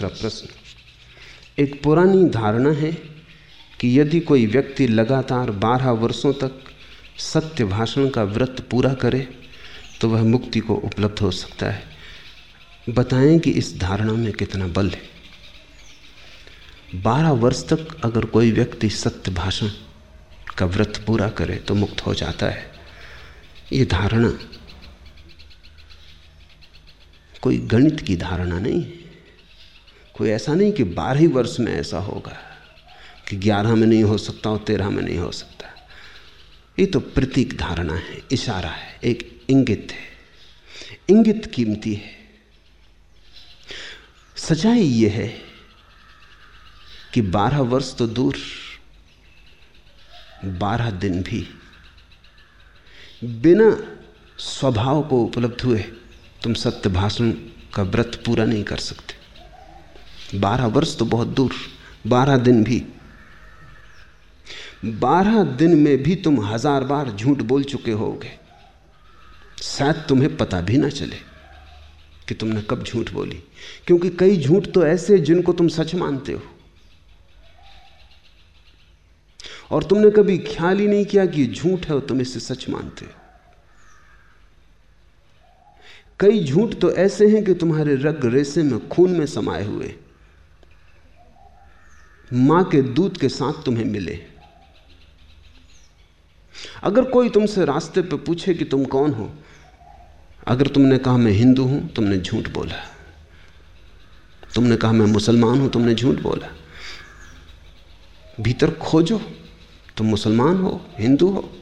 दूसरा प्रश्न। एक पुरानी धारणा है कि यदि कोई व्यक्ति लगातार बारह वर्षों तक सत्य भाषण का व्रत पूरा करे तो वह मुक्ति को उपलब्ध हो सकता है। बताएँ कि इस धारणा में कितना बल है। बारह वर्ष तक अगर कोई व्यक्ति सत्य भाषण का व्रत पूरा करे तो मुक्त हो जाता है। ये धारणा कोई गणित की धारणा नहीं है। कोई ऐसा नहीं कि बारह वर्ष में ऐसा होगा कि ग्यारह में नहीं हो सकता और तेरह में नहीं हो सकता। ये तो प्रतीक धारणा है, इशारा है, एक इंगित है। इंगित कीमती है। सच्चाई ये है कि बारह वर्ष तो दूर, बारह दिन भी बिना स्वभाव को उपलब्ध हुए तुम सत्य भाषण का व्रत पूरा नहीं कर सकते। बारह वर्ष तो बहुत दूर, बारह दिन भी। बारह दिन में भी तुम हज़ार बार झूठ बोल चुके होगे। शायद तुम्हें पता भी ना चले कि तुमने कब झूठ बोली। क्योंकि कई झूठ तो ऐसे जिनको तुम सच मानते हो। और तुमने कभी ख्याल ही नहीं किया कि झूठ है और तुम इसे सच मानते हो। कई झूठ तो ऐसे हैं कि तुम्हारे रग रेसे में खून में समाये हुए। माँ के दूध के साथ तुम्हें मिले। अगर कोई तुमसे रास्ते पे पूछे कि तुम कौन हो, अगर तुमने कहा मैं हिंदू हूँ, तुमने झूठ बोला। तुमने कहा मैं मुसलमान हूँ, तुमने झूठ बोला। भीतर खोजो, तुम मुसलमान हो, हिंदू हो,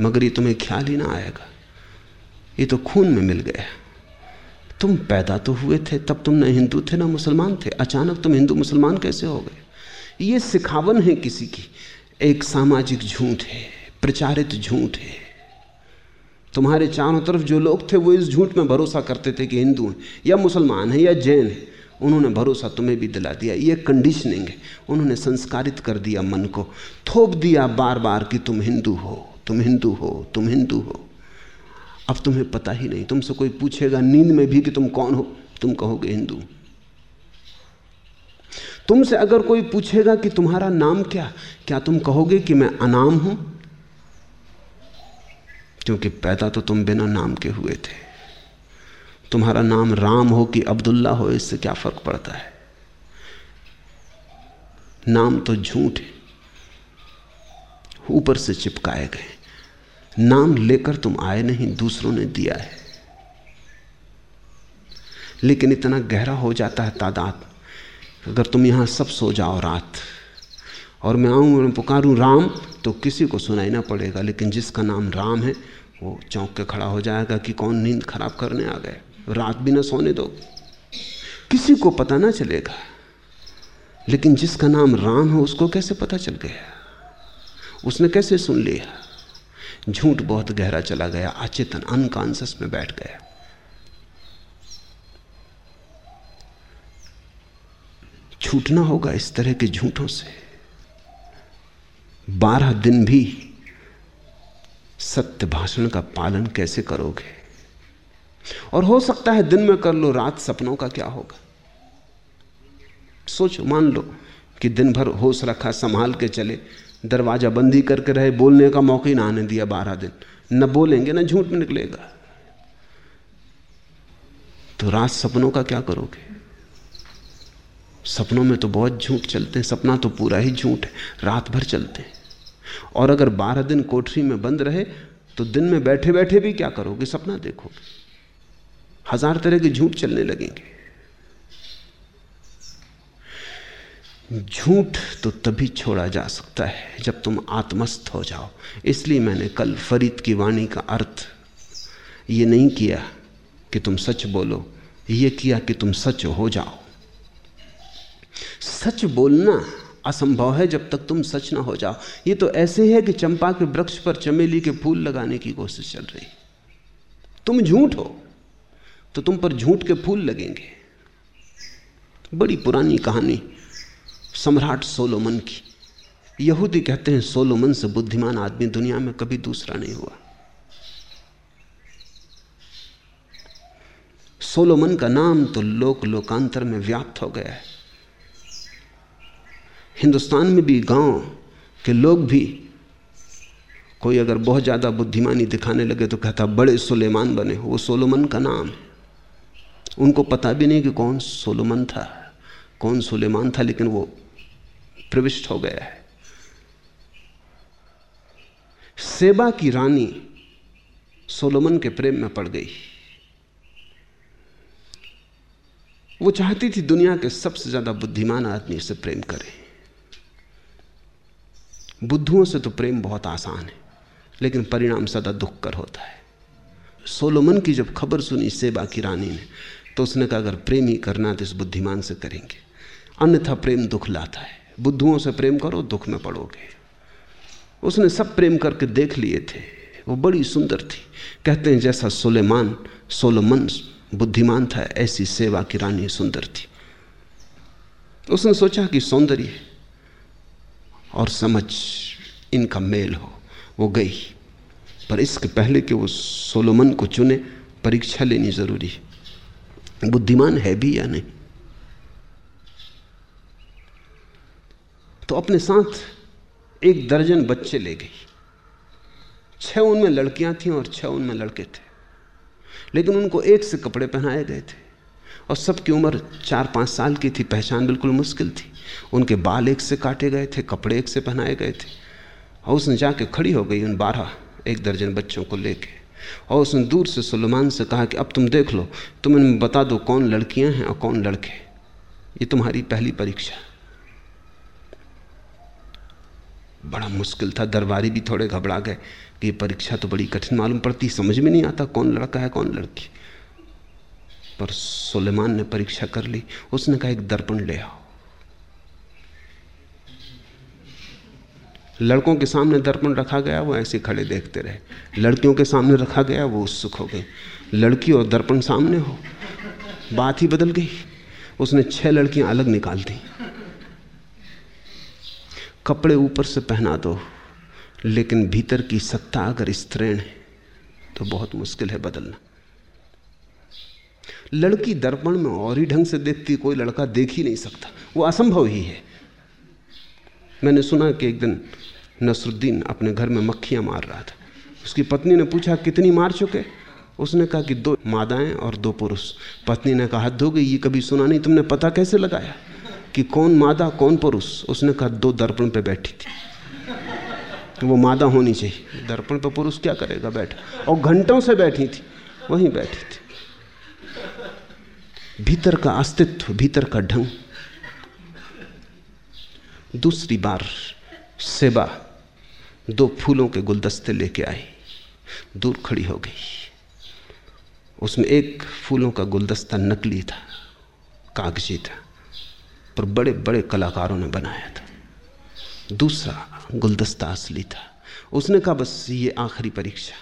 मगर ये तुम्हें ख्याल ही ना आएगा। ये तो खून में मिल गया। तुम पैदा तो हुए थे, तब तुम न हिंदू थे, ना मुसलमान थे। अचानक तुम हिंदू मुसलमान कैसे हो गए? ये सिखावन है किसी की। एक सामाजिक झूठ है, प्रचारित झूठ है। तुम्हारे चारों तरफ़ जो लोग थे, वो इस झूठ में भरोसा करते थे कि हिंदू हैं, या मुसलमान हैं, या जैन हैं। उन्होंने भरोसा तुम्हें भी दिला दिया। ये कंडीशनिंग है। उन्होंने संस्कारित कर दिया मन को। थोप दिया बार बार कि तुम हिंदू हो, तुम हिंदू हो, तुम हिंदू हो। अब तुम्हें पता ही नहीं, तुमसे कोई पूछेगा नींद में भी कि तुम कौन हो? तुम कहोगे हिंदू। तुमसे अगर कोई पूछेगा कि तुम्हारा नाम क्या क्या तुम कहोगे कि मैं अनाम हूँ? क्योंकि पैदा तो तुम बिना नाम के हुए थे। तुम्हारा नाम राम हो कि अब्दुल्ला हो, इससे क्या फ़र्क पड़ता है? नाम तो झूठ है। ऊपर से चिपकाए गए। नाम लेकर तुम आए नहीं, दूसरों ने दिया है। लेकिन इतना गहरा हो जाता है तादाद, अगर तुम यहाँ सब सो जाओ रात, और मैं आऊँ मैं पुकारूं राम तो किसी को सुनाई ना पड़ेगा, लेकिन जिसका नाम राम है, वो चौंक के खड़ा हो जाएगा कि कौन नींद खराब करने आ गए रात भी ना सोने दो। किसी को पता ना चलेगा। लेकिन जिसका नाम राम है, उसको कैसे पता चल गया? उसने कैसे सुन लिया? झूठ बहुत गहरा चला गया, अचेतन अनकॉन्सियस में बैठ गया। छूटना होगा इस तरह के झूठों से। बारह दिन भी सत्य भाषण का पालन कैसे करोगे? और हो सकता है दिन में कर लो, रात सपनों का क्या होगा? सोचो, मान लो कि दिन भर होश रखा, संभाल के चले दरवाज़ा बंद ही करके रहे, बोलने का मौका ही ना आने दिया बारह दिन। न बोलेंगे, ना झूठ में निकलेगा। तो रात सपनों का क्या करोगे? सपनों में तो बहुत झूठ चलते हैं, सपना तो पूरा ही झूठ है, रात भर चलते हैं। और अगर बारह दिन कोठरी में बंद रहे तो दिन में बैठे बैठे भी क्या करोगे? सपना देखोगे। हज़ार तरह के झूठ चलने लगेंगे। झूठ तो तभी छोड़ा जा सकता है जब तुम आत्मस्थ हो जाओ। इसलिए मैंने कल फरीद की वाणी का अर्थ ये नहीं किया कि तुम सच बोलो, ये किया कि तुम सच हो जाओ। सच बोलना असंभव है जब तक तुम सच ना हो जाओ। ये तो ऐसे है कि चंपा के वृक्ष पर चमेली के फूल लगाने की कोशिश चल रही। तुम झूठ हो तो तुम पर झूठ के फूल लगेंगे। बड़ी पुरानी कहानी। सम्राट सोलोमन की। यहूदी कहते हैं, सोलोमन से बुद्धिमान आदमी दुनिया में कभी दूसरा नहीं हुआ। सोलोमन का नाम तो लोक लोकांतर में व्याप्त हो गया है। हिंदुस्तान में भी, गाँव के लोग भी कोई अगर बहुत ज़्यादा बुद्धिमानी दिखाने लगे तो कहता, बड़े सुलेमान बने वो सोलोमन का नाम है। उनको पता भी नहीं कि कौन सोलोमन था, कौन सुलेमान था, लेकिन वो प्रविष्ट हो गया है। सेबा की रानी सोलोमन के प्रेम में पड़ गई। वो चाहती थी दुनिया के सबसे ज़्यादा बुद्धिमान आदमी से प्रेम करे। बुद्धुओं से तो प्रेम बहुत आसान है, लेकिन परिणाम सदा दुख कर होता है। सोलोमन की जब खबर सुनी सेबा की रानी ने तो उसने कहा, अगर प्रेम ही करना तो इस बुद्धिमान से करेंगे। अन्यथा प्रेम दुख लाता है। बुद्धुओं से प्रेम करो, दुख में पड़ोगे। उसने सब प्रेम करके देख लिए थे। वो बड़ी सुंदर थी। कहते हैं, जैसा सुलेमान, सोलोमन बुद्धिमान था, ऐसी सेवा की रानी सुंदर थी। उसने सोचा कि सौंदर्य और समझ इनका मेल हो, वो गई। पर इसके पहले कि वो सोलोमन को चुने, परीक्षा लेनी ज़रूरी है। बुद्धिमान है भी या नहीं? तो अपने साथ एक दर्जन बच्चे ले गई। छह उनमें लड़कियाँ थीं और छह उनमें लड़के थे। लेकिन उनको एक से कपड़े पहनाए गए थे। और सबकी उम्र चार पाँच साल की थी, पहचान बिल्कुल मुश्किल थी। उनके बाल एक से काटे गए थे, कपड़े एक से पहनाए गए थे। और उसने जाके खड़ी हो गई उन बारह, एक दर्जन बच्चों को लेके। और उसने दूर से सुलेमान से कहा कि, अब तुम देख लो, तुम इनमें बता दो कौन लड़कियाँ हैं और कौन लड़के ये तुम्हारी पहली परीक्षा बड़ा मुश्किल था, दरबारी भी थोड़े घबरा गए कि परीक्षा तो बड़ी कठिन मालूम पड़ती, समझ में नहीं आता कौन लड़का है, कौन लड़की। पर सुलेमान ने परीक्षा कर ली, उसने कहा, एक दर्पण ले आओ। लड़कों के सामने दर्पण रखा गया, वो ऐसे खड़े देखते रहे। लड़कियों के सामने रखा गया, वो उत्सुक हो गई। लड़की और दर्पण सामने हो, बात ही बदल गई। उसने छह लड़कियाँ अलग निकाल दी। कपड़े ऊपर से पहना दो, लेकिन भीतर की सत्ता अगर स्त्रीण है तो बहुत मुश्किल है बदलना। लड़की दर्पण में और ही ढंग से देखती, कोई लड़का देख ही नहीं सकता। वो असंभव ही है। मैंने सुना कि एक दिन नसरुद्दीन अपने घर में मक्खियाँ मार रहा था। उसकी पत्नी ने पूछा, कितनी मार चुके? उसने कहा कि दो मादाएँ और दो पुरुष। पत्नी ने कहा, हद हो गई, ये कभी सुना नहीं, तुमने पता कैसे लगाया? कि कौन मादा, कौन पुरुष? उसने कहा, दो दर्पण पे बैठी थी। वो मादा होनी चाहिए। दर्पण पे पुरुष क्या करेगा? बैठा। और घंटों से बैठी थी। वहीं बैठी थी। भीतर का अस्तित्व, भीतर का ढंग। दूसरी बार सेवा दो फूलों के गुलदस्ते लेके आई। दूर खड़ी हो गई। उसमें एक फूलों का गुलदस्ता नकली था, कागज़ी था। पर बड़े बड़े कलाकारों ने बनाया था। दूसरा गुलदस्ता असली था। उसने कहा, बस ये आखिरी परीक्षा।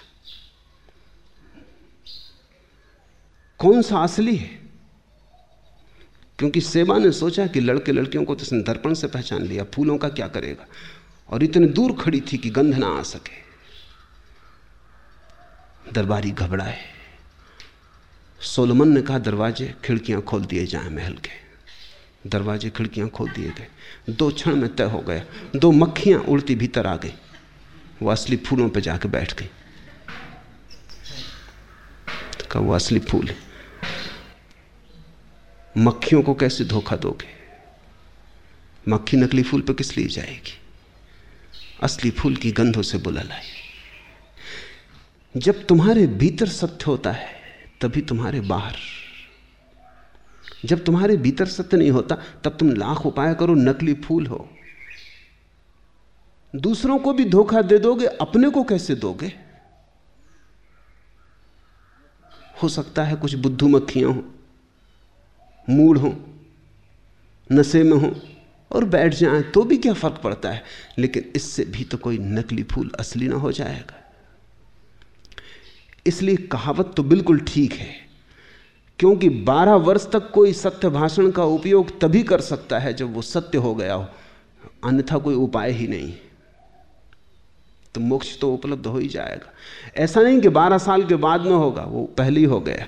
कौन सा असली है? क्योंकि सेवा ने सोचा कि लड़के लड़कियों को तो इसने दर्पण से पहचान लिया, फूलों का क्या करेगा? और इतने दूर खड़ी थी कि गंध ना आ सके। दरबारी घबराए। सोलमन ने कहा, दरवाजे, खिड़कियाँ खोल दिए जाए महल के। दरवाजे खिड़कियाँ खोल दिए गए। दो क्षण में तय हो गया। दो मक्खियाँ उड़ती भीतर आ गई। वो असली फूलों पर जाकर बैठ गई। तो वो असली फूल है। मक्खियों को कैसे धोखा दोगे? मक्खी नकली फूल पर किस लिए जाएगी? असली फूल की गंधों से बुला लाई जब तुम्हारे भीतर सत्य होता है, तभी तुम्हारे बाहर जब तुम्हारे भीतर सत्य नहीं होता, तब तुम लाख उपाय करो, नकली फूल हो। दूसरों को भी धोखा दे दोगे, अपने को कैसे दोगे? हो सकता है कुछ बुद्धू मक्खियाँ हो मूड हो, नशे में हो और बैठ जाएँ तो भी क्या फ़र्क पड़ता है? लेकिन इससे भी तो कोई नकली फूल असली ना हो जाएगा। इसलिए कहावत तो बिल्कुल ठीक है। क्योंकि 12 वर्ष तक कोई सत्य भाषण का उपयोग तभी कर सकता है जब वो सत्य हो गया हो। अन्यथा कोई उपाय ही नहीं। तो मोक्ष तो उपलब्ध हो ही जाएगा। ऐसा नहीं कि 12 साल के बाद में होगा, वो पहले ही हो गया।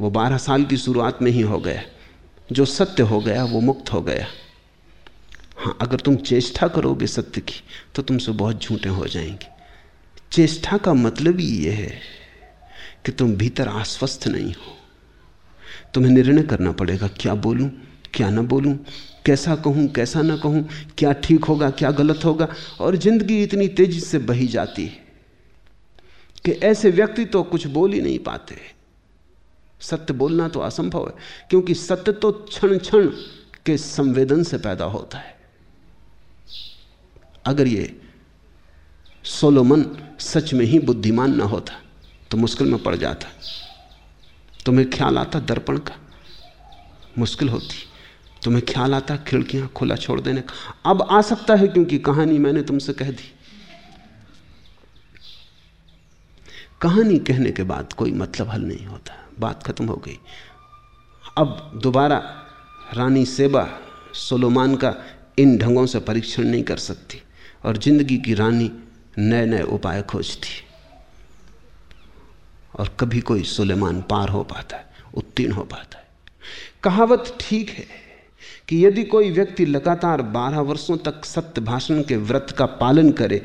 वो बारह साल की शुरुआत में ही हो गया। जो सत्य हो गया, वो मुक्त हो गया। हाँ अगर तुम चेष्टा करोगे सत्य की तो तुमसे बहुत झूठे हो जाएँगे। चेष्टा का मतलब ही यह है कि तुम भीतर आश्वस्त नहीं हो। तुम्हें निर्णय करना पड़ेगा, क्या बोलूँ, क्या ना बोलूँ, कैसा कहूँ, कैसा ना कहूँ, क्या ठीक होगा, क्या गलत होगा, और ज़िंदगी इतनी तेज़ी से बही जाती है कि ऐसे व्यक्ति तो कुछ बोल ही नहीं पाते। सत्य बोलना तो असंभव है, क्योंकि सत्य तो क्षण क्षण के संवेदन से पैदा होता है। अगर ये सोलोमन सच में ही बुद्धिमान ना होता तो मुश्किल में पड़ जाता। तुम्हें ख्याल आता दर्पण का? मुश्किल होती। तुम्हें ख्याल आता खिड़कियाँ खुला छोड़ देने का। अब आ सकता है क्योंकि कहानी मैंने तुमसे कह दी। कहानी कहने के बाद कोई मतलब हल नहीं होता। बात खत्म हो गई। अब दोबारा रानी सेबा सोलोमान का इन ढंगों से परीक्षण नहीं कर सकती। और ज़िंदगी की रानी नए नए उपाय खोजती। और कभी कोई सुलेमान पार हो पाता है, उत्तीर्ण हो पाता है। कहावत ठीक है कि यदि कोई व्यक्ति लगातार बारह वर्षों तक सत्य भाषण के व्रत का पालन करे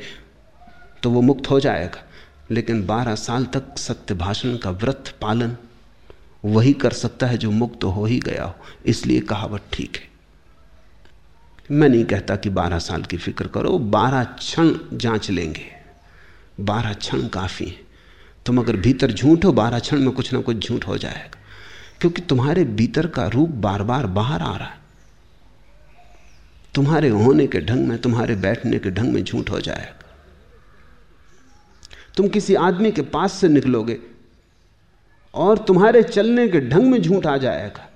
तो वो मुक्त हो जाएगा। लेकिन बारह साल तक सत्य भाषण का व्रत पालन वही कर सकता है जो मुक्त हो ही गया हो। इसलिए कहावत ठीक है। मैं नहीं कहता कि बारह साल की फ़िक्र करो, बारह क्षण जाँच लेंगे। बारह क्षण काफ़ी है। तुम अगर भीतर झूठ हो, बारह क्षण में कुछ ना कुछ झूठ हो जाएगा। क्योंकि तुम्हारे भीतर का रूप बार बार बाहर आ रहा है। तुम्हारे होने के ढंग में, तुम्हारे बैठने के ढंग में झूठ हो जाएगा। तुम किसी आदमी के पास से निकलोगे और तुम्हारे चलने के ढंग में झूठ आ जाएगा।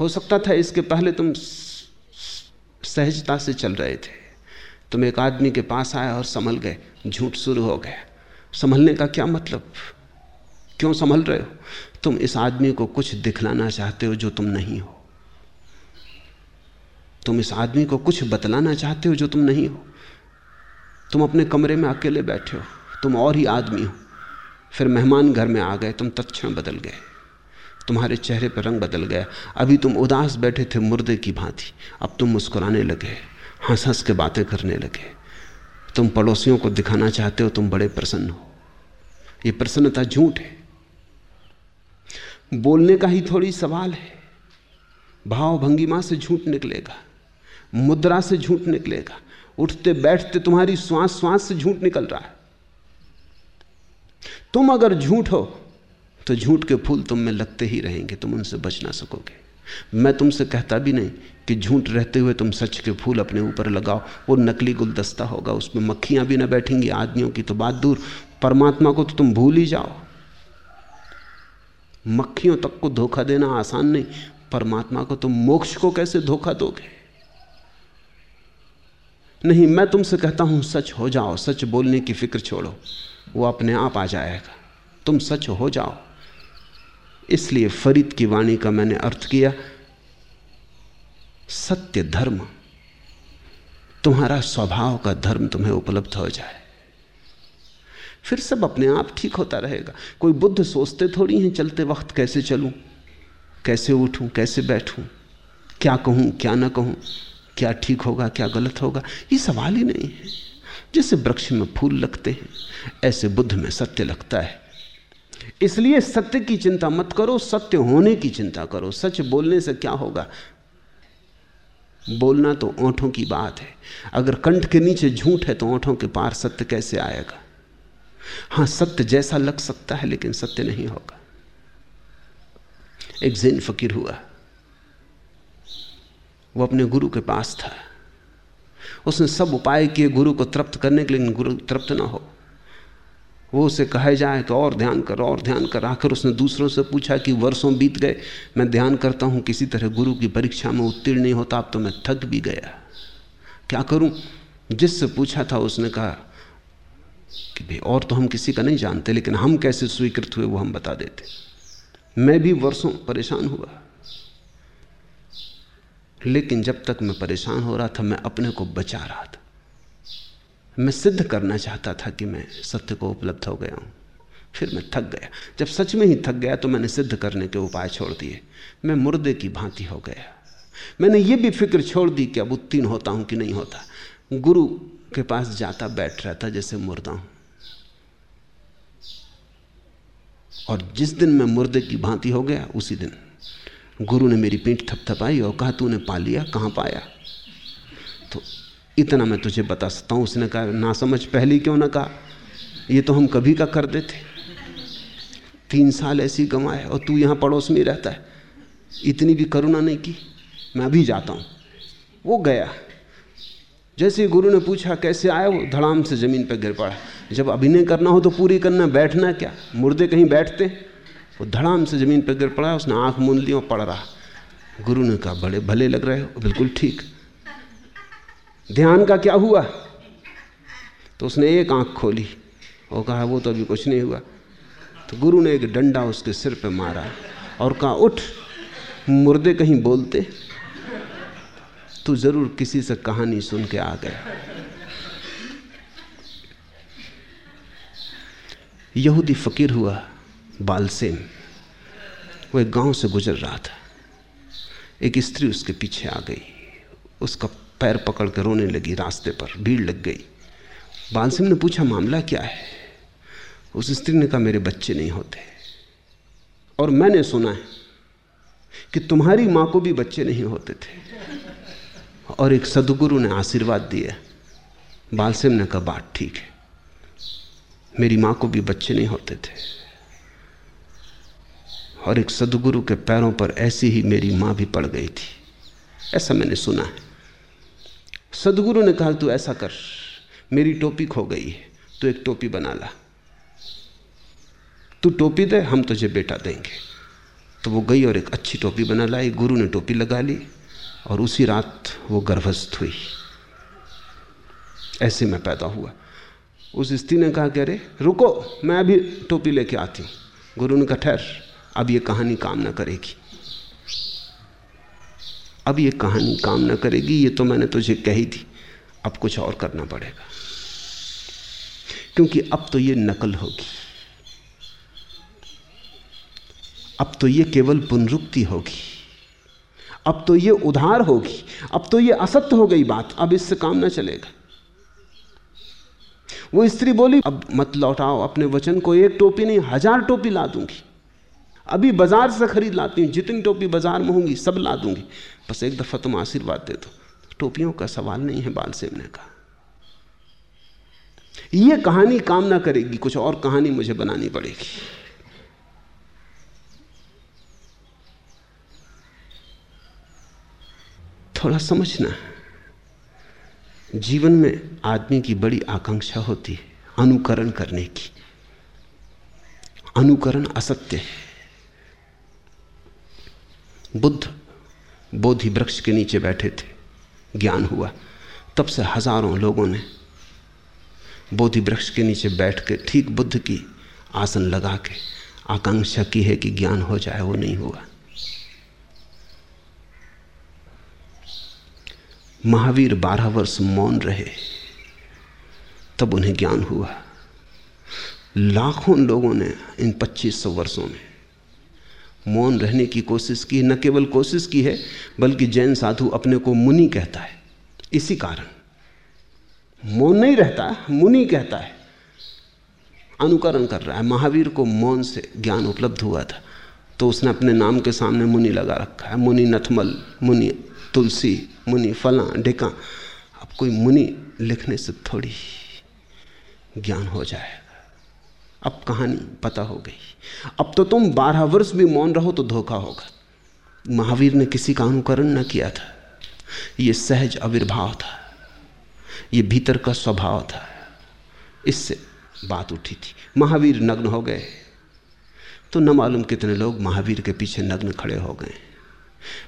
हो सकता था इसके पहले तुम सहजता से चल रहे थे। तुम एक आदमी के पास आए और संभल गए, झूठ शुरू हो गया। संभलने का क्या मतलब? क्यों संभल रहे हो? तुम इस आदमी को कुछ दिखलाना चाहते हो जो तुम नहीं हो। तुम इस आदमी को कुछ बतलाना चाहते हो जो तुम नहीं हो। तुम अपने कमरे में अकेले बैठे हो। तुम और ही आदमी हो। फिर मेहमान घर में आ गए। तुम तत्क्षण बदल गए। तुम्हारे चेहरे पर रंग बदल गया। अभी तुम उदास बैठे थे मुर्दे की भांति। अब तुम मुस्कुराने लगे। हंस हंस के बातें करने लगे। तुम पड़ोसियों को दिखाना चाहते हो, तुम बड़े प्रसन्न हो। ये प्रसन्नता झूठ है। बोलने का ही थोड़ी सवाल है। भाव भंगिमा से झूठ निकलेगा, मुद्रा से झूठ निकलेगा, उठते बैठते तुम्हारी श्वास श्वास से झूठ निकल रहा है। तुम अगर झूठ हो तो झूठ के फूल तुम में लगते ही रहेंगे, तुम उनसे बच ना सकोगे। मैं तुमसे कहता भी नहीं कि झूठ रहते हुए तुम सच के फूल अपने ऊपर लगाओ। वो नकली गुलदस्ता होगा, उसमें मक्खियाँ भी ना बैठेंगी, आदमियों की तो बात दूर। परमात्मा को तो तुम भूल ही जाओ। मक्खियों तक को धोखा देना आसान नहीं, परमात्मा को तुम मोक्ष को कैसे धोखा दोगे? नहीं, मैं तुमसे कहता हूँ, सच हो जाओ, सच बोलने की फ़िक्र छोड़ो, वो अपने आप आ जाएगा। तुम सच हो जाओ। इसलिए फरीद की वाणी का मैंने अर्थ किया, सत्य धर्म, तुम्हारा स्वभाव का धर्म तुम्हें उपलब्ध हो जाए। फिर सब अपने आप ठीक होता रहेगा। कोई बुद्ध सोचते थोड़ी हैं, चलते वक्त कैसे चलूँ, कैसे उठूं, कैसे बैठूं, क्या कहूँ, क्या ना कहूँ, क्या ठीक होगा, क्या गलत होगा, ये सवाल ही नहीं है। जैसे वृक्ष में फूल लगते हैं, ऐसे बुद्ध में सत्य लगता है। इसलिए सत्य की चिंता मत करो, सत्य होने की चिंता करो। सच बोलने से क्या होगा? बोलना तो ओंठों की बात है। अगर कंठ के नीचे झूठ है तो ओंठों के पार सत्य कैसे आएगा? हाँ, सत्य जैसा लग सकता है, लेकिन सत्य नहीं होगा। एक जिन फकीर हुआ। वो अपने गुरु के पास था। उसने सब उपाय किए, गुरु को तृप्त करने के लिए गुरु तृप्त ना हो। वो उसे कहे जाए तो और ध्यान कर, और ध्यान कर। आखिर उसने दूसरों से पूछा कि वर्षों बीत गए, मैं ध्यान करता हूँ किसी तरह गुरु की परीक्षा में उत्तीर्ण नहीं होता, अब तो मैं थक भी गया। क्या करूँ? जिससे पूछा था उसने कहा कि भाई, और तो हम किसी का नहीं जानते, लेकिन हम कैसे स्वीकृत हुए वो हम बता देते। मैं भी वर्षों परेशान हुआ। लेकिन जब तक मैं परेशान हो रहा था, मैं अपने को बचा रहा था। मैं सिद्ध करना चाहता था कि मैं सत्य को उपलब्ध हो गया हूँ। फिर मैं थक गया। जब सच में ही थक गया तो मैंने सिद्ध करने के उपाय छोड़ दिए। मैं मुर्दे की भांति हो गया। मैंने ये भी फ़िक्र छोड़ दी कि अब उत्तीर्ण होता हूँ कि नहीं होता। गुरु के पास जाता, बैठ रहता जैसे मुर्दा हूँ। और जिस दिन मैं मुर्दे की भांति हो गया, उसी दिन गुरु ने मेरी पीठ थपथपाई और कहा, तूने पा लिया? कहाँ पाया? इतना मैं तुझे बता सकता हूँ। उसने कहा ना समझ पहली क्यों ना कहा? ये तो हम कभी का कर देते। तीन साल ऐसी गंवाए और तू यहाँ पड़ोस में रहता है। इतनी भी करुणा नहीं की। मैं अभी जाता हूँ। वो गया। जैसे गुरु ने पूछा, कैसे आया वो? धड़ाम से ज़मीन पर गिर पड़ा। जब अभिनय करना हो तो पूरी करना, बैठना क्या? मुर्दे कहीं बैठते? वो धड़ाम से ज़मीन पर गिर पड़ा, उसने आँख मूंद ली और पड़ रहा। गुरु ने कहा, बड़े, भले लग रहे हो, बिल्कुल ठीक। ध्यान का क्या हुआ? तो उसने एक आँख खोली और कहा, वो तो अभी कुछ नहीं हुआ। तो गुरु ने एक डंडा उसके सिर पे मारा और कहा, उठ, मुर्दे कहीं बोलते, तू ज़रूर किसी से कहानी सुन के आ गया। यहूदी फकीर हुआ बालसेम वो एक गाँव से गुजर रहा था। एक स्त्री उसके पीछे आ गई, उसका पैर पकड़ कर रोने लगी, रास्ते पर भीड़ लग गई। बालसेम ने पूछा, मामला क्या है? उस स्त्री ने कहा, मेरे बच्चे नहीं होते। और मैंने सुना है कि तुम्हारी माँ को भी बच्चे नहीं होते थे। और एक सदगुरु ने आशीर्वाद दिया। बालसेम ने कहा, बात ठीक है। मेरी माँ को भी बच्चे नहीं होते थे। और एक सदगुरु के पैरों पर ऐसी ही मेरी माँ भी पड़ गई थी। ऐसा मैंने सुना है। सदगुरु ने कहा, तू ऐसा कर, मेरी टोपी खो गई है तो एक टोपी बना ला। तू टोपी दे, हम तुझे बेटा देंगे। तो वो गई और एक अच्छी टोपी बना लाई, गुरु ने टोपी लगा ली और उसी रात वो गर्भस्थ हुई। ऐसे में पैदा हुआ। उस स्त्री ने कहा कि, अरे, रुको, मैं अभी टोपी लेके आती हूँ। गुरु ने कहा, ठहर, अब ये कहानी काम ना करेगी। अब ये कहानी काम ना करेगी, ये तो मैंने तुझे कही थी। अब कुछ और करना पड़ेगा। क्योंकि अब तो ये नकल होगी। अब तो ये केवल पुनरुक्ति होगी। अब तो ये उधार होगी। अब तो ये असत्य हो गई बात। अब इससे काम ना चलेगा। वो स्त्री बोली, अब मत लौटाओ, अपने वचन को एक टोपी नहीं, हज़ार टोपी ला दूँगी। अभी बाज़ार से खरीद लाती हूँ, जितनी टोपी बाज़ार में होंगी, सब ला दूँगी। बस एक दफ़ा तुम आशीर्वाद दे दो। टोपियों का सवाल नहीं है बालसेम ने कहा यह कहानी काम ना करेगी, कुछ और कहानी मुझे बनानी पड़ेगी। थोड़ा समझना जीवन में आदमी की बड़ी आकांक्षा होती है, अनुकरण करने की। अनुकरण असत्य है। बुद्ध बोधि वृक्ष के नीचे बैठे थे। ज्ञान हुआ। तब से हज़ारों लोगों ने बोधि वृक्ष के नीचे बैठ के ठीक बुद्ध की आसन लगा के आकांक्षा की है कि ज्ञान हो जाए, वो नहीं हुआ। महावीर बारह वर्ष मौन रहे। तब उन्हें ज्ञान हुआ। लाखों लोगों ने इन 2500 वर्षों में मौन रहने की कोशिश की न केवल कोशिश की है, बल्कि जैन साधु अपने को मुनि कहता है। इसी कारण मौन नहीं रहता, मुनि कहता है। अनुकरण कर रहा है। महावीर को मौन से ज्ञान उपलब्ध हुआ था। तो उसने अपने नाम के सामने मुनि लगा रखा है। मुनि नथमल, मुनि तुलसी, मुनि फला, ढेका। अब कोई मुनि लिखने से थोड़ी ज्ञान हो जाएगा अब कहानी पता हो गई। अब तो तुम बारह वर्ष भी मौन रहो तो धोखा होगा। महावीर ने किसी का अनुकरण न किया था। यह सहज आविर्भाव था। यह भीतर का स्वभाव था। इससे बात उठी थी। महावीर नग्न हो गए। तो न मालूम कितने लोग महावीर के पीछे नग्न खड़े हो गए।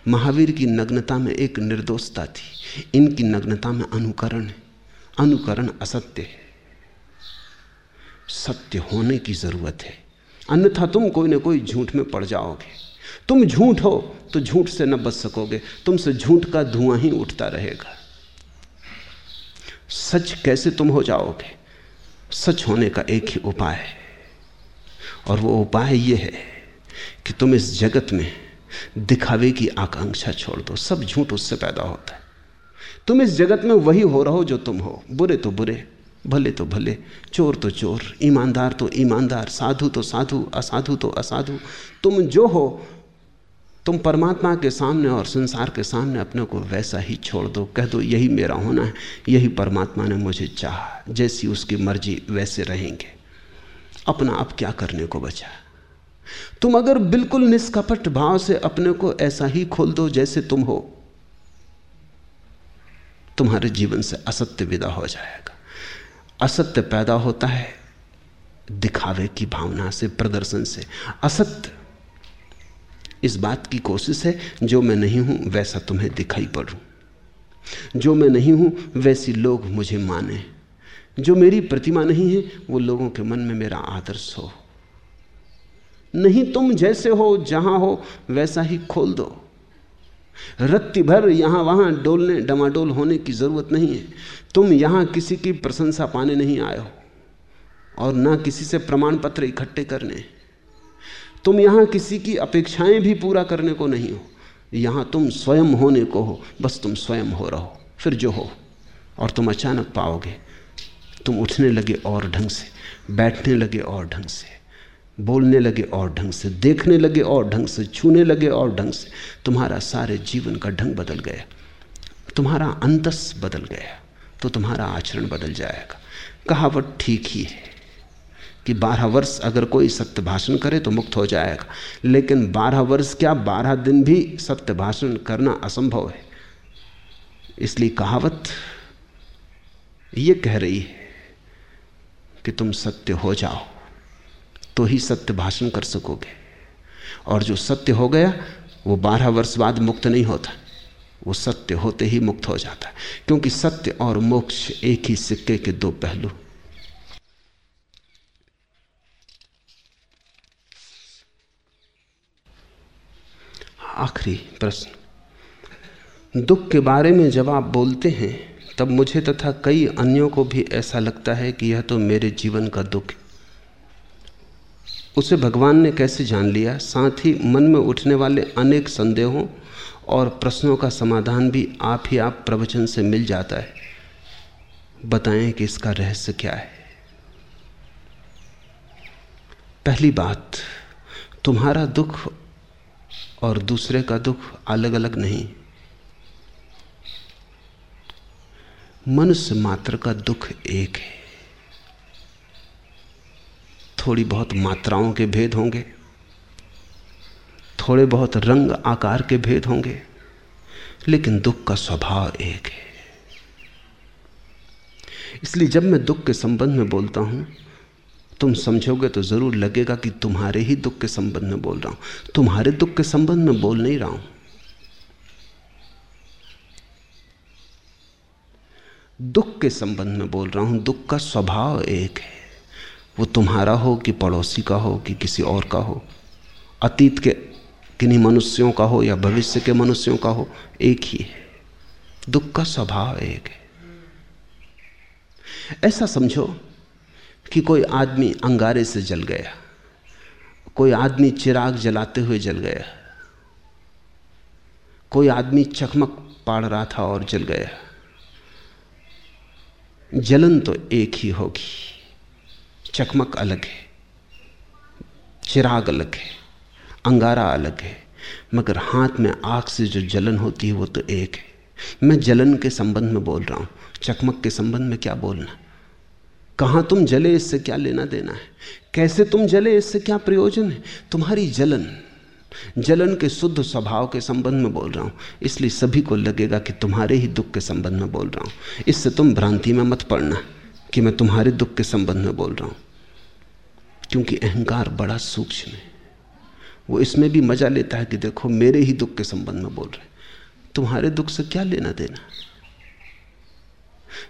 महावीर की नग्नता में एक निर्दोषता थी। इनकी नग्नता में अनुकरण है। अनुकरण असत्य है। सत्य होने की ज़रूरत है। अन्यथा तुम कोई ना कोई झूठ में पड़ जाओगे। तुम झूठ हो तो झूठ से न बच सकोगे। तुमसे झूठ का धुआँ ही उठता रहेगा। सच कैसे तुम हो जाओगे? सच होने का एक ही उपाय है। और वो उपाय ये है कि तुम इस जगत में दिखावे की आकांक्षा छोड़ दो। सब झूठ उससे पैदा होता है। तुम इस जगत में वही हो रहो जो तुम हो। बुरे तो बुरे भले तो भले, चोर तो चोर, ईमानदार तो ईमानदार, साधु तो साधु, असाधु तो असाधु। तुम जो हो, तुम परमात्मा के सामने और संसार के सामने अपने को वैसा ही छोड़ दो, कह दो, यही मेरा होना है, यही परमात्मा ने मुझे चाहा, जैसी उसकी मर्ज़ी वैसे रहेंगे। अपना अब क्या करने को बचा? तुम अगर बिल्कुल निष्कपट भाव से अपने को ऐसा ही खोल दो जैसे तुम हो, तुम्हारे जीवन से असत्य विदा हो जाएगा। असत्य पैदा होता है दिखावे की भावना से, प्रदर्शन से। असत्य इस बात की कोशिश है, जो मैं नहीं हूँ, वैसा तुम्हें दिखाई पड़ूं। जो मैं नहीं हूँ, वैसी लोग मुझे माने। जो मेरी प्रतिमा नहीं है, वो लोगों के मन में मेरा आदर्श हो। नहीं तुम जैसे हो, जहाँ हो, वैसा ही खोल दो। रत्ती भर यहाँ वहाँ डोलने, डमाडोल होने की ज़रूरत नहीं है। तुम यहाँ किसी की प्रशंसा पाने नहीं आए हो और ना किसी से प्रमाण पत्र इकट्ठे करने। तुम यहाँ किसी की अपेक्षाएँ भी पूरा करने को नहीं हो। यहाँ तुम स्वयं होने को हो, बस तुम स्वयं हो रहो, फिर जो हो, और तुम अचानक पाओगे। तुम उठने लगे और ढंग से, बैठने लगे और ढंग से, बोलने लगे और ढंग से, देखने लगे और ढंग से, छूने लगे और ढंग से, तुम्हारा सारे जीवन का ढंग बदल गया। तुम्हारा अंतस बदल गया। तो तुम्हारा आचरण बदल जाएगा। कहावत ठीक ही है कि बारह वर्ष अगर कोई सत्य भाषण करे तो मुक्त हो जाएगा। लेकिन बारह वर्ष क्या बारह दिन भी सत्य भाषण करना असंभव है? इसलिए कहावत ये कह रही है कि तुम सत्य हो जाओ तो ही सत्य भाषण कर सकोगे। और जो सत्य हो गया, वो बारह वर्ष बाद मुक्त नहीं होता। वो सत्य होते ही मुक्त हो जाता है। क्योंकि सत्य और मोक्ष एक ही सिक्के के दो पहलू। आखिरी प्रश्न। दुख के बारे में जब आप बोलते हैं, तब मुझे तथा कई अन्यों को भी ऐसा लगता है कि यह तो मेरे जीवन का दुख उसे भगवान ने कैसे जान लिया? साथ ही मन में उठने वाले अनेक संदेहों और प्रश्नों का समाधान भी आप ही आप प्रवचन से मिल जाता है। बताएँ कि इसका रहस्य क्या है। पहली बात, तुम्हारा दुख और दूसरे का दुख अलग अलग नहीं। मनुष्य मात्र का दुख एक है। थोड़ी बहुत मात्राओं के भेद होंगे। थोड़े बहुत रंग आकार के भेद होंगे, लेकिन दुख का स्वभाव एक है। इसलिए जब मैं दुख के संबंध में बोलता हूँ, तुम समझोगे तो ज़रूर लगेगा कि तुम्हारे ही दुख के संबंध में बोल रहा हूँ। तुम्हारे दुख के संबंध में बोल नहीं रहा हूँ। दुख के संबंध में बोल रहा हूँ, दुख का स्वभाव एक है। वो तुम्हारा हो कि पड़ोसी का हो कि किसी और का हो। अतीत के किन्हीं मनुष्यों का हो या भविष्य के मनुष्यों का हो, एक ही है। दुख का स्वभाव एक है। ऐसा समझो कि कोई आदमी अंगारे से जल गया, कोई आदमी चिराग जलाते हुए जल गया, कोई आदमी चकमक पाड़ रहा था और जल गया। जलन तो एक ही होगी, चकमक अलग है, चिराग अलग है। अंगारा अलग है, मगर हाथ में आग से जो जलन होती है वो तो एक है। मैं जलन के संबंध में बोल रहा हूँ, चकमक के संबंध में क्या बोलना? कहाँ तुम जले इससे क्या लेना देना है? कैसे तुम जले इससे क्या प्रयोजन है? तुम्हारी जलन जलन के शुद्ध स्वभाव के संबंध में बोल रहा हूँ, इसलिए सभी को लगेगा कि तुम्हारे ही दुख के संबंध में बोल रहा हूँ। इससे तुम भ्रांति में मत पड़ना कि मैं तुम्हारे दुख के संबंध में बोल रहा हूँ, क्योंकि अहंकार बड़ा सूक्ष्म है। वो इसमें भी मज़ा लेता है कि देखो, मेरे ही दुख के संबंध में बोल रहे तुम्हारे दुख से क्या लेना देना?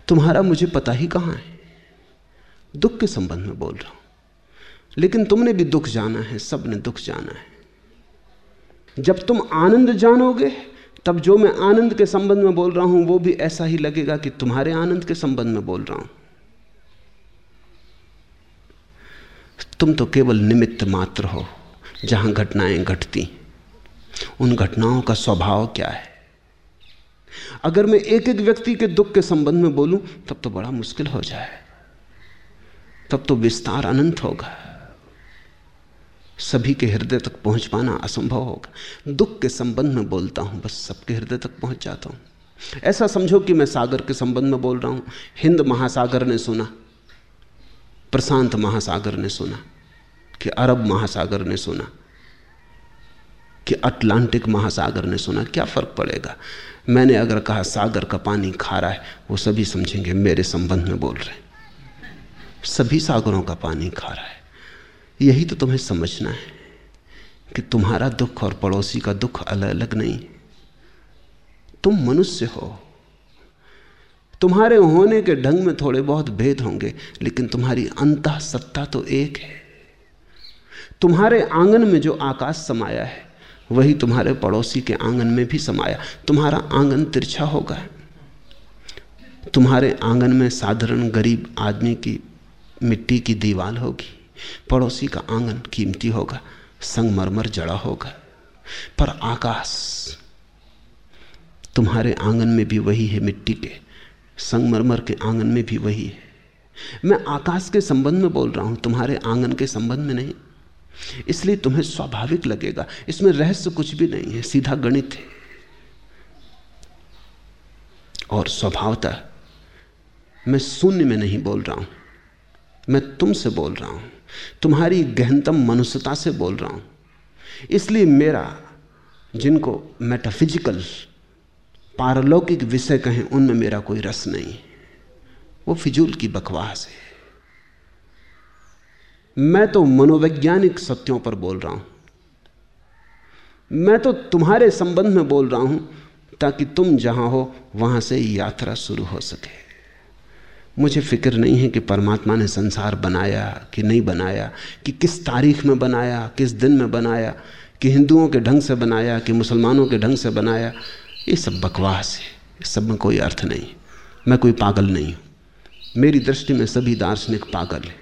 तुम्हारा मुझे पता ही कहाँ है? दुख के संबंध में बोल रहा हूँ। लेकिन तुमने भी दुख जाना है, सबने दुख जाना है। जब तुम आनंद जानोगे, तब जो मैं आनंद के संबंध में बोल रहा हूँ, वो भी ऐसा ही लगेगा कि तुम्हारे आनंद के संबंध में बोल रहा हूँ। तुम तो केवल निमित्त मात्र हो। जहाँ घटनाएँ घटती उन घटनाओं का स्वभाव क्या है? अगर मैं एक एक व्यक्ति के दुख के संबंध में बोलूँ, तब तो बड़ा मुश्किल हो जाए। तब तो विस्तार अनंत होगा। सभी के हृदय तक पहुँच पाना असंभव होगा। दुख के संबंध में बोलता हूँ, बस सबके हृदय तक पहुँच जाता हूँ। ऐसा समझो कि मैं सागर के संबंध में बोल रहा हूँ। हिंद महासागर ने सुना, प्रशांत महासागर ने सुना। कि अरब महासागर ने सुना, कि अटलांटिक महासागर ने सुना, क्या फ़र्क पड़ेगा? मैंने अगर कहा, सागर का पानी खारा है, वो सभी समझेंगे, मेरे संबंध में बोल रहे सभी सागरों का पानी खारा है। यही तो तुम्हें समझना है कि तुम्हारा दुख और पड़ोसी का दुख अलग अलग नहीं। तुम मनुष्य हो। तुम्हारे होने के ढंग में थोड़े बहुत भेद होंगे, लेकिन तुम्हारी अंत सत्ता तो एक है। तुम्हारे आँगन में जो आकाश समाया है, वही तुम्हारे पड़ोसी के आँगन में भी समाया। तुम्हारा आँगन तिरछा होगा। तुम्हारे आँगन में साधारण गरीब आदमी की मिट्टी की दीवार होगी। पड़ोसी का आँगन कीमती होगा, संगमरमर जड़ा होगा। पर आकाश तुम्हारे आँगन में भी वही है, मिट्टी के, संगमरमर के आँगन में भी वही है। मैं आकाश के संबंध में बोल रहा हूँ, तुम्हारे आँगन के संबंध में नहीं। इसलिए तुम्हें स्वाभाविक लगेगा। इसमें रहस्य कुछ भी नहीं है, सीधा गणित है। और स्वभावता मैं शून्य में नहीं बोल रहा हूँ, मैं तुमसे बोल रहा हूँ, तुम्हारी गहनतम मनुष्यता से बोल रहा हूँ। इसलिए मेरा, जिनको मेटाफिजिकल पारलौकिक विषय कहें, उनमें मेरा कोई रस नहीं। वो फिजूल की बकवास है। मैं तो मनोवैज्ञानिक सत्यों पर बोल रहा हूँ। मैं तो तुम्हारे संबंध में बोल रहा हूँ, ताकि तुम जहाँ हो, वहाँ से यात्रा शुरू हो सके। मुझे फ़िक्र नहीं है कि परमात्मा ने संसार बनाया कि नहीं बनाया, कि किस तारीख में बनाया, किस दिन में बनाया, कि हिंदुओं के ढंग से बनाया, कि मुसलमानों के ढंग से बनाया। ये सब बकवास है इस सब में कोई अर्थ नहीं। मैं कोई पागल नहीं हूँ। मेरी दृष्टि में सभी दार्शनिक पागल है।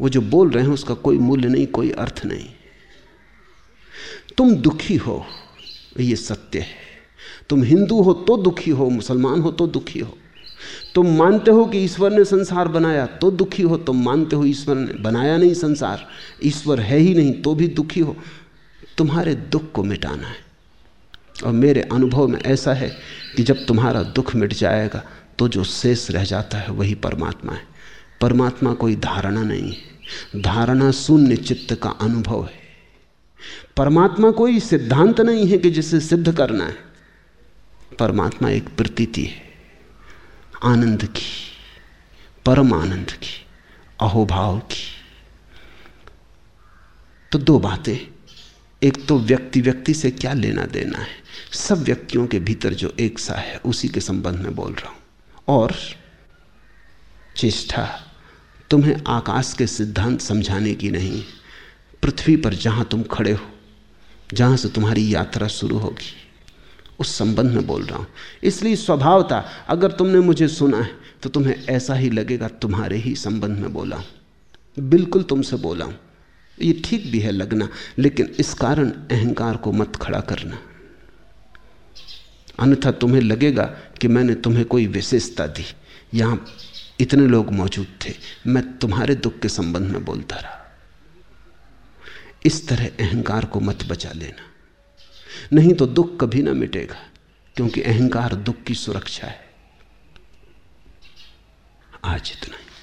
वो जो बोल रहे हैं उसका कोई मूल्य नहीं, कोई अर्थ नहीं। तुम दुखी हो, ये सत्य है। तुम हिंदू हो तो दुखी हो, मुसलमान हो तो दुखी हो। तुम मानते हो कि ईश्वर ने संसार बनाया तो दुखी हो, तुम मानते हो ईश्वर ने बनाया नहीं संसार, ईश्वर है ही नहीं तो भी दुखी हो। तुम्हारे दुख को मिटाना है। और मेरे अनुभव में ऐसा है कि जब तुम्हारा दुख मिट जाएगा तो जो शेष रह जाता है वही परमात्मा है। परमात्मा कोई धारणा नहीं है। धारणा शून्य चित्त का अनुभव है। परमात्मा कोई सिद्धांत नहीं है कि जिसे सिद्ध करना है। परमात्मा एक प्रतीति है। आनंद की, परम आनंद की, अहोभाव की। तो दो बातें। एक तो व्यक्ति व्यक्ति से क्या लेना देना है। सब व्यक्तियों के भीतर जो एक सा है, उसी के संबंध में बोल रहा हूँ। और चेष्टा। तुम्हें आकाश के सिद्धांत समझाने की नहीं। पृथ्वी पर जहाँ तुम खड़े हो, जहाँ से तुम्हारी यात्रा शुरू होगी। उस संबंध में बोल रहा हूँ। इसलिए स्वभावता अगर तुमने मुझे सुना है तो तुम्हें ऐसा ही लगेगा, तुम्हारे ही संबंध में बोला हूँ। बिल्कुल तुमसे बोला हूँ। ये ठीक भी है लगना, लेकिन इस कारण अहंकार को मत खड़ा करना। अन्यथा तुम्हें लगेगा कि मैंने तुम्हें कोई विशेषता दी। यहाँ इतने लोग मौजूद थे। मैं तुम्हारे दुख के संबंध में बोलता रहा। इस तरह अहंकार को मत बचा लेना। नहीं तो दुख कभी ना मिटेगा, क्योंकि अहंकार दुख की सुरक्षा है। आज इतना ही।